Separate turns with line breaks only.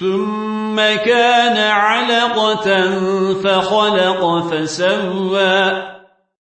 ثم كان علقة فخلق فسوى.